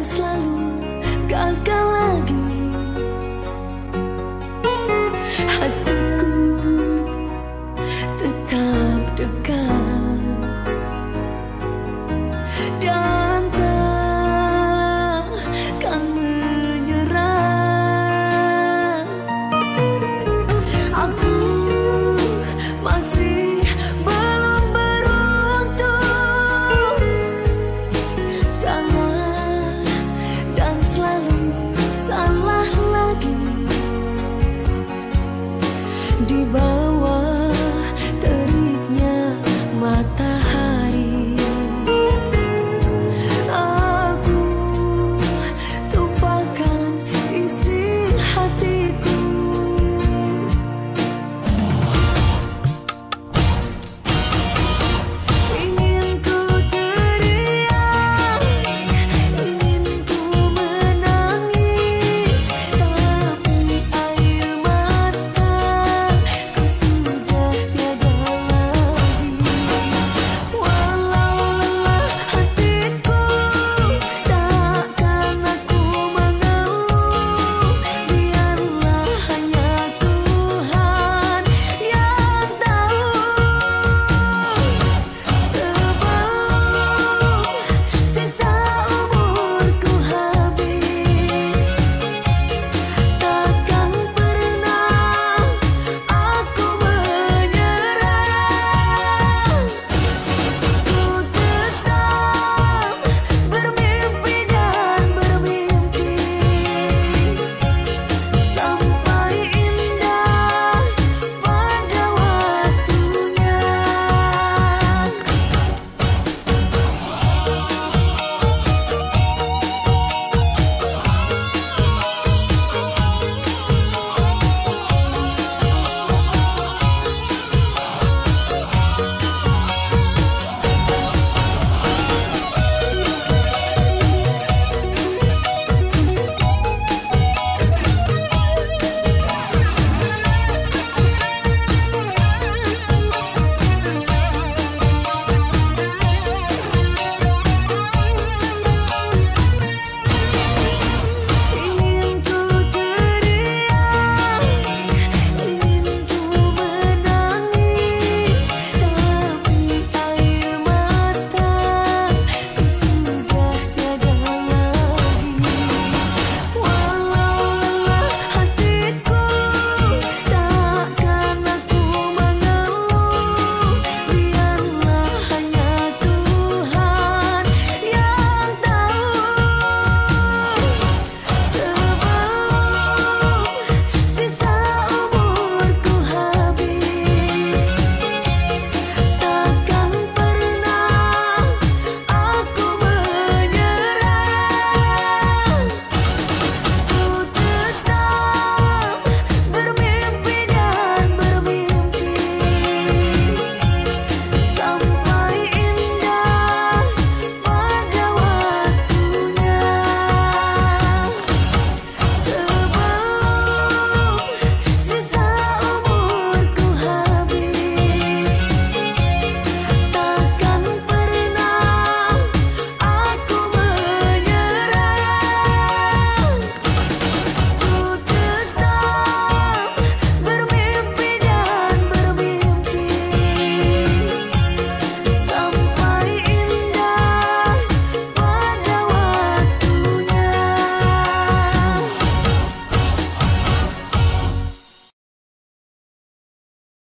selalu gagal